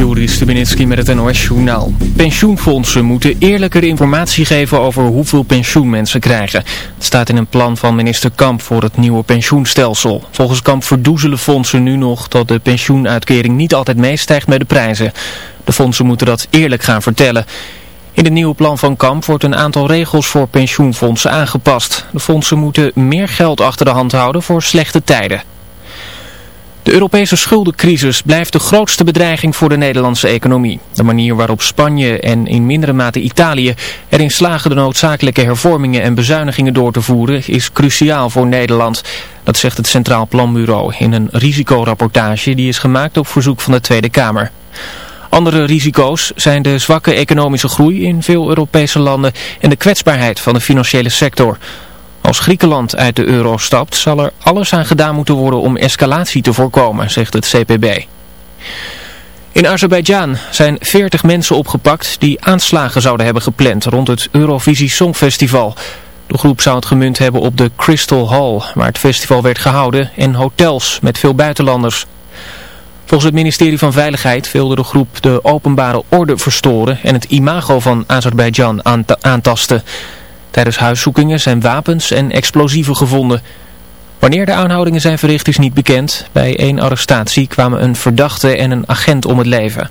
Joris Stubenitski met het NOS-journaal. Pensioenfondsen moeten eerlijker informatie geven over hoeveel pensioen mensen krijgen. Het staat in een plan van minister Kamp voor het nieuwe pensioenstelsel. Volgens Kamp verdoezelen fondsen nu nog dat de pensioenuitkering niet altijd meestijgt met de prijzen. De fondsen moeten dat eerlijk gaan vertellen. In het nieuwe plan van Kamp wordt een aantal regels voor pensioenfondsen aangepast. De fondsen moeten meer geld achter de hand houden voor slechte tijden. De Europese schuldencrisis blijft de grootste bedreiging voor de Nederlandse economie. De manier waarop Spanje en in mindere mate Italië erin slagen de noodzakelijke hervormingen en bezuinigingen door te voeren is cruciaal voor Nederland. Dat zegt het Centraal Planbureau in een risicorapportage die is gemaakt op verzoek van de Tweede Kamer. Andere risico's zijn de zwakke economische groei in veel Europese landen en de kwetsbaarheid van de financiële sector. Als Griekenland uit de euro stapt, zal er alles aan gedaan moeten worden om escalatie te voorkomen, zegt het CPB. In Azerbeidzjan zijn 40 mensen opgepakt die aanslagen zouden hebben gepland rond het Eurovisie Songfestival. De groep zou het gemunt hebben op de Crystal Hall, waar het festival werd gehouden, en hotels met veel buitenlanders. Volgens het ministerie van Veiligheid wilde de groep de openbare orde verstoren en het imago van Azerbeidzjan aantasten. Tijdens huiszoekingen zijn wapens en explosieven gevonden. Wanneer de aanhoudingen zijn verricht is niet bekend. Bij één arrestatie kwamen een verdachte en een agent om het leven.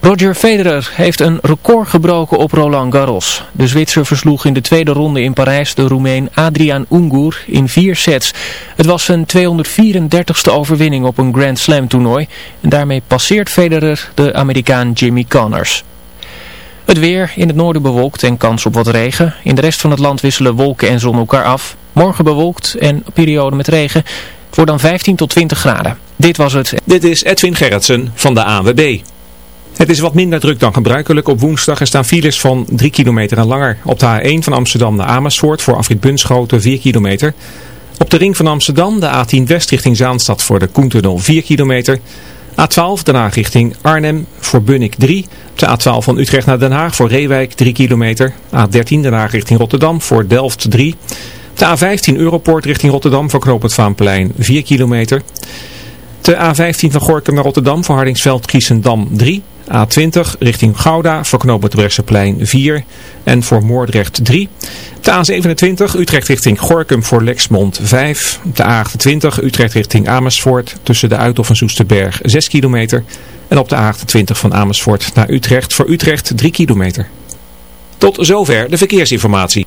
Roger Federer heeft een record gebroken op Roland Garros. De Zwitser versloeg in de tweede ronde in Parijs de Roemeen Adriaan Ungur in vier sets. Het was zijn 234ste overwinning op een Grand Slam toernooi. En daarmee passeert Federer de Amerikaan Jimmy Connors. Het weer in het noorden bewolkt en kans op wat regen. In de rest van het land wisselen wolken en zon elkaar af. Morgen bewolkt en periode met regen. Wordt dan 15 tot 20 graden. Dit was het. Dit is Edwin Gerritsen van de ANWB. Het is wat minder druk dan gebruikelijk. Op woensdag er staan files van 3 kilometer en langer. Op de A1 van Amsterdam naar Amersfoort voor afrit Bunschoten 4 kilometer. Op de ring van Amsterdam de A10 West richting Zaanstad voor de Koentunnel 4 kilometer. A12 daarna richting Arnhem voor Bunnik 3. De A12 van Utrecht naar Den Haag voor Reewijk 3 kilometer. A13 daarna richting Rotterdam voor Delft 3. De A15 Europoort richting Rotterdam voor Knoop Vaanplein 4 kilometer. De A15 van Gorkum naar Rotterdam voor Hardingsveld Kiesendam 3. A20 richting Gouda voor knoop het Brechtseplein 4 en voor Moordrecht 3. De A27 Utrecht richting Gorkum voor Lexmond 5. De A28 Utrecht richting Amersfoort tussen de Uithof en Soesterberg 6 kilometer. En op de A28 van Amersfoort naar Utrecht voor Utrecht 3 kilometer. Tot zover de verkeersinformatie.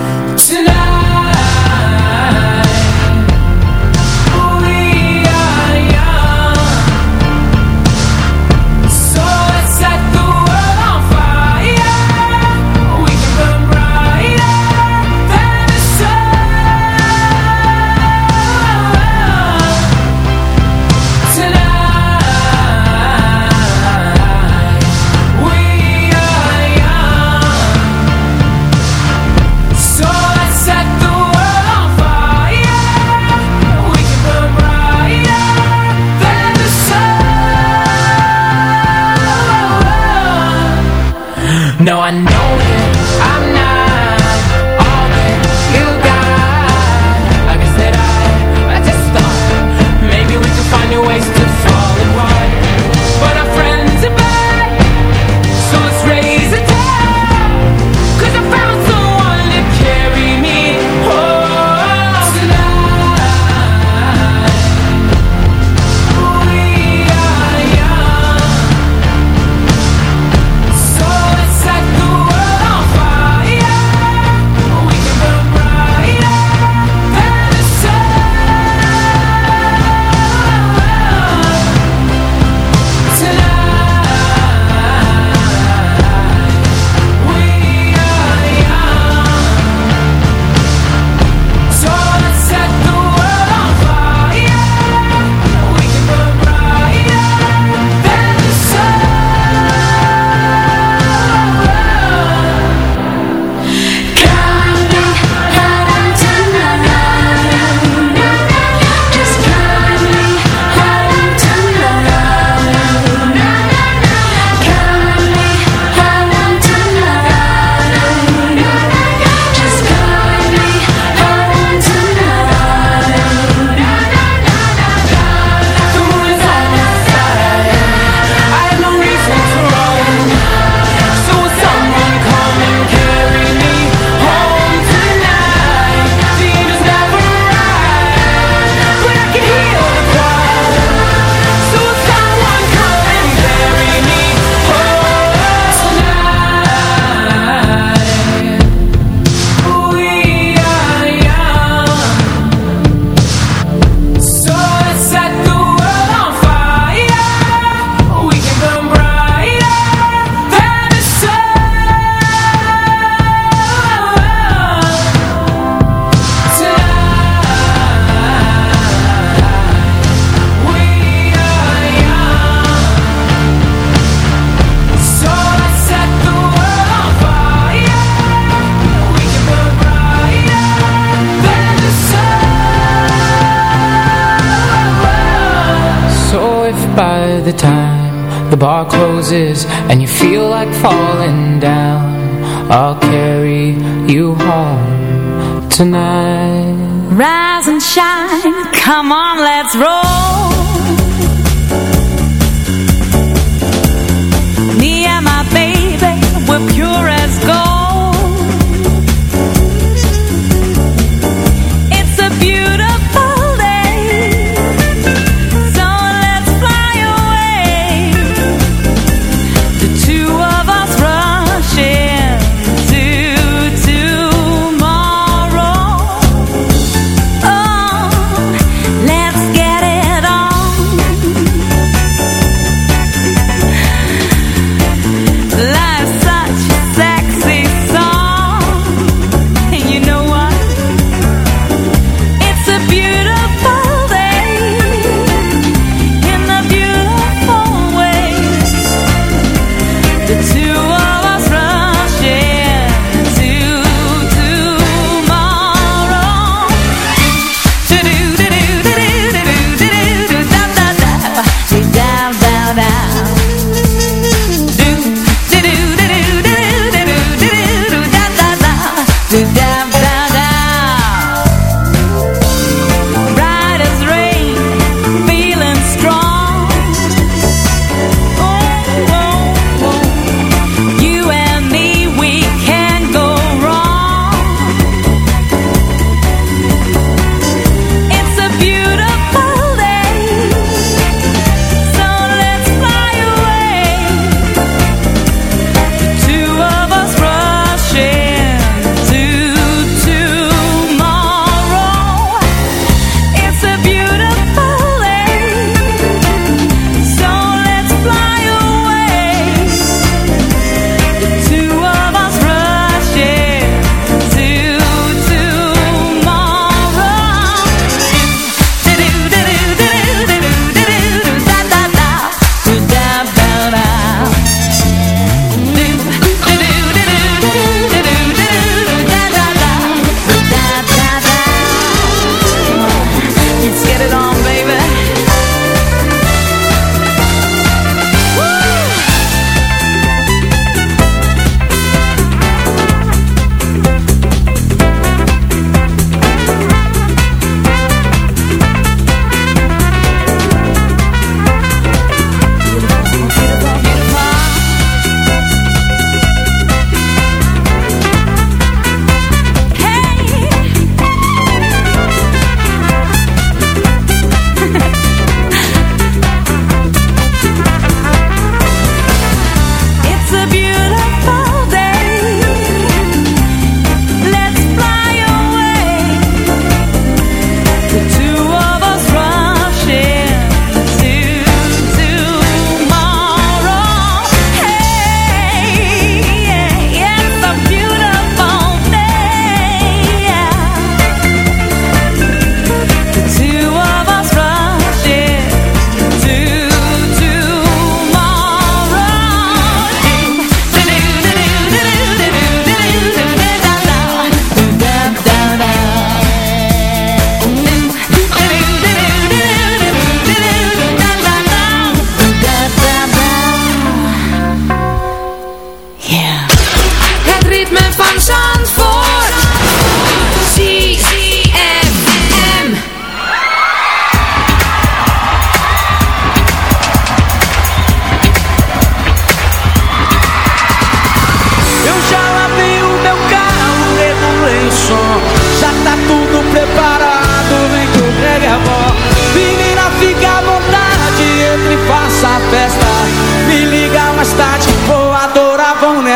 roses and you feel like falling down. I'll carry you home tonight. Rise and shine, come on let's roll.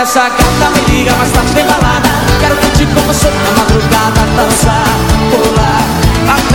essa gata me liga mais tarde tá tem balada. Quero curtir com você na madrugada Dançar, pular, até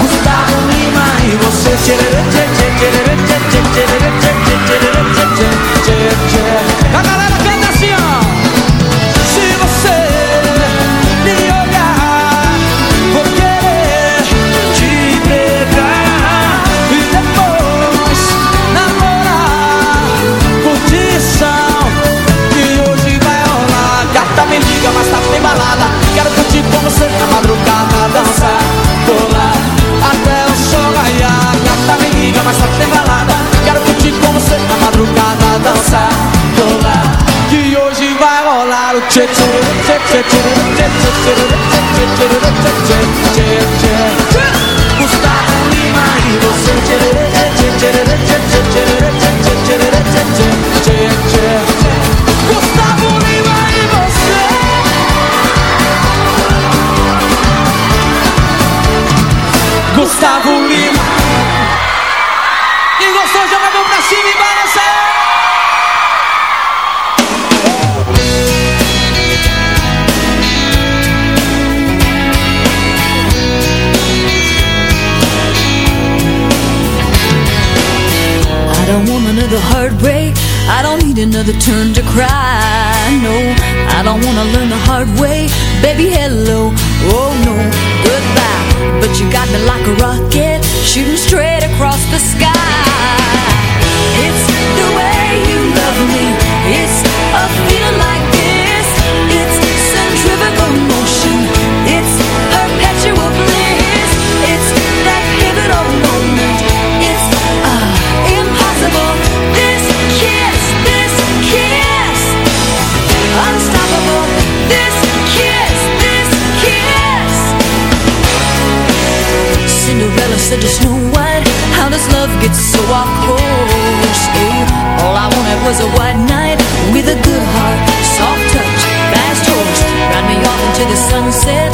Gustavo Lima e você, tchê, tchê. another turn to cry. so I pushed through. All I wanted was a white knight with a good heart, soft touch, fast horse, ride me off into the sunset.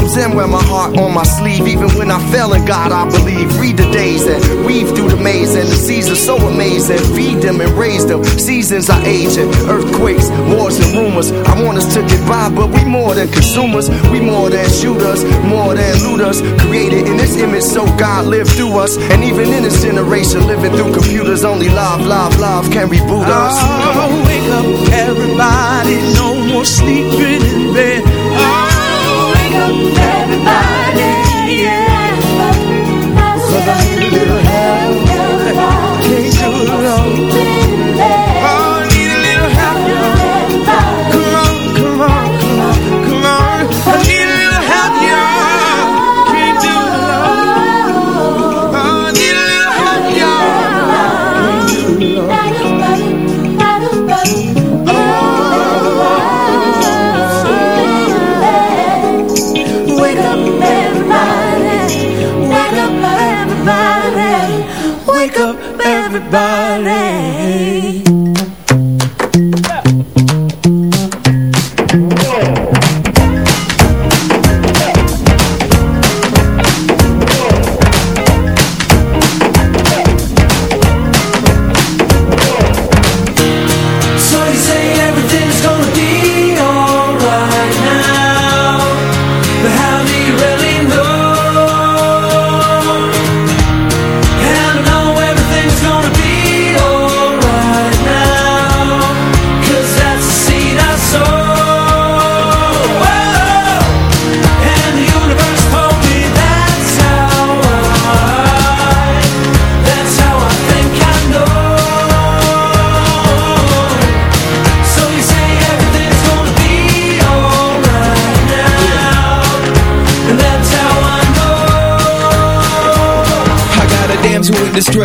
and wear my heart on my sleeve. Even when I fail in God, I believe. Read the days and weave through the maze. And the seasons so amazing. Feed them and raise them. Seasons are aging. Earthquakes, wars and rumors. I want us to get by, but we more than consumers. We more than shooters, more than looters. Created in this image so God lived through us. And even in this generation, living through computers, only love, love, love can reboot us. Oh, wake up, everybody. No more sleeping in bed everybody.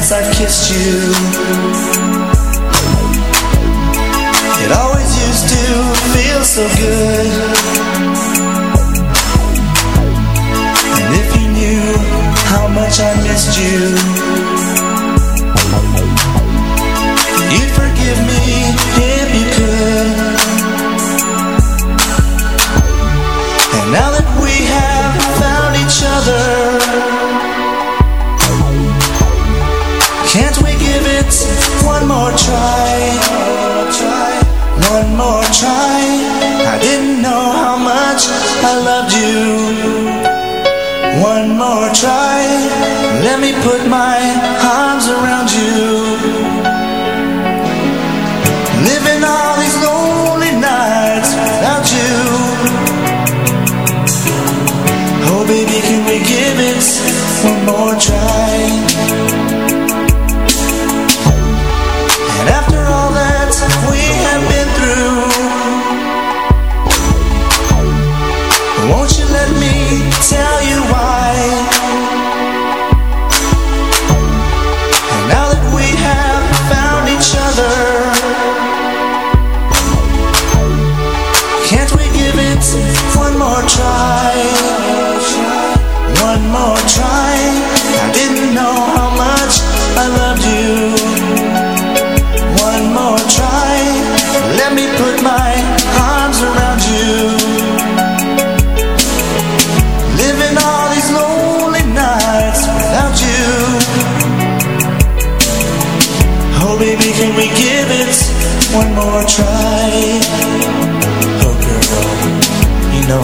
since I've kissed you. It always used to feel so good. And if you knew how much I missed you try, one more try. I didn't know how much I loved you. One more try, let me put my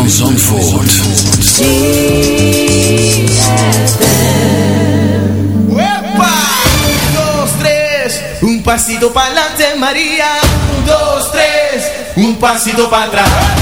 van Zandvoort. Wepa. Dos, tres, un pasito para adelante, María. Un, dos, tres, un pasito para atrás.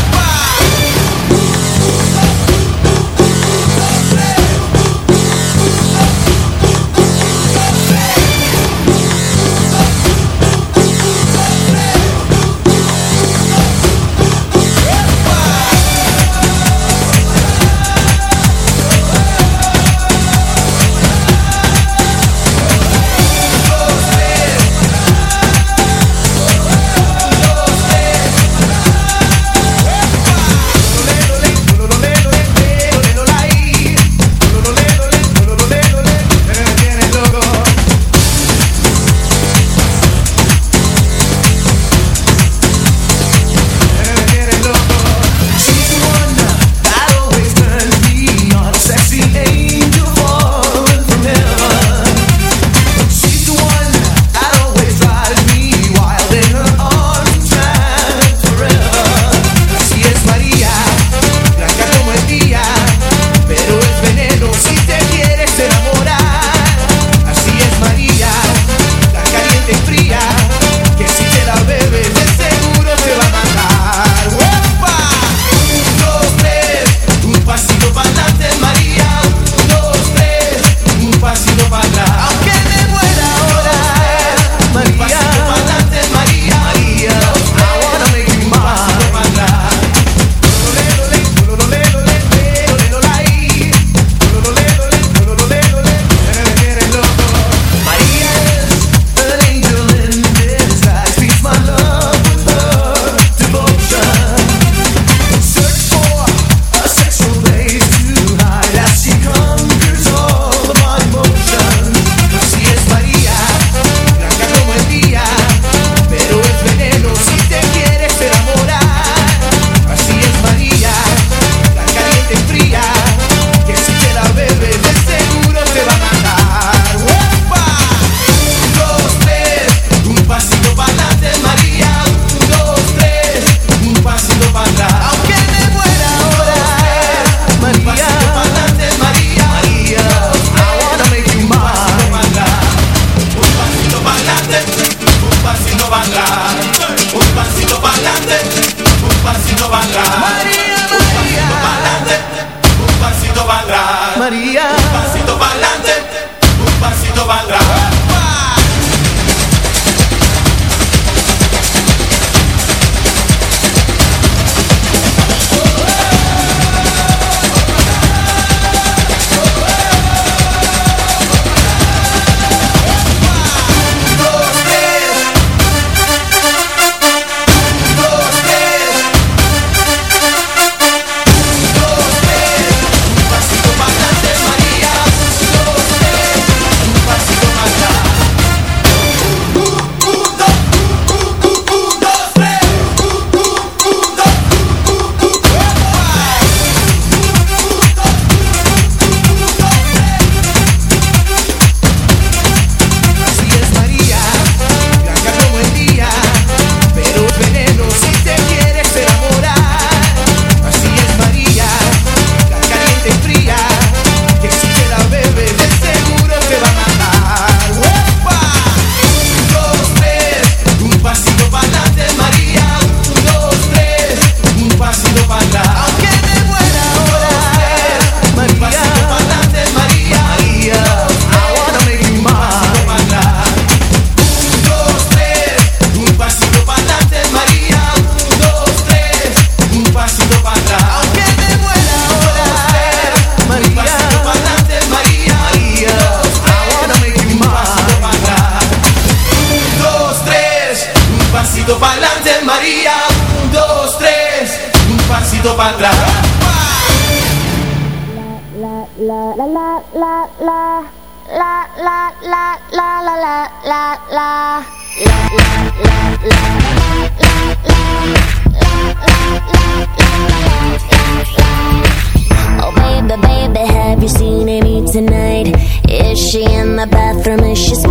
She's.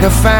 like a fan.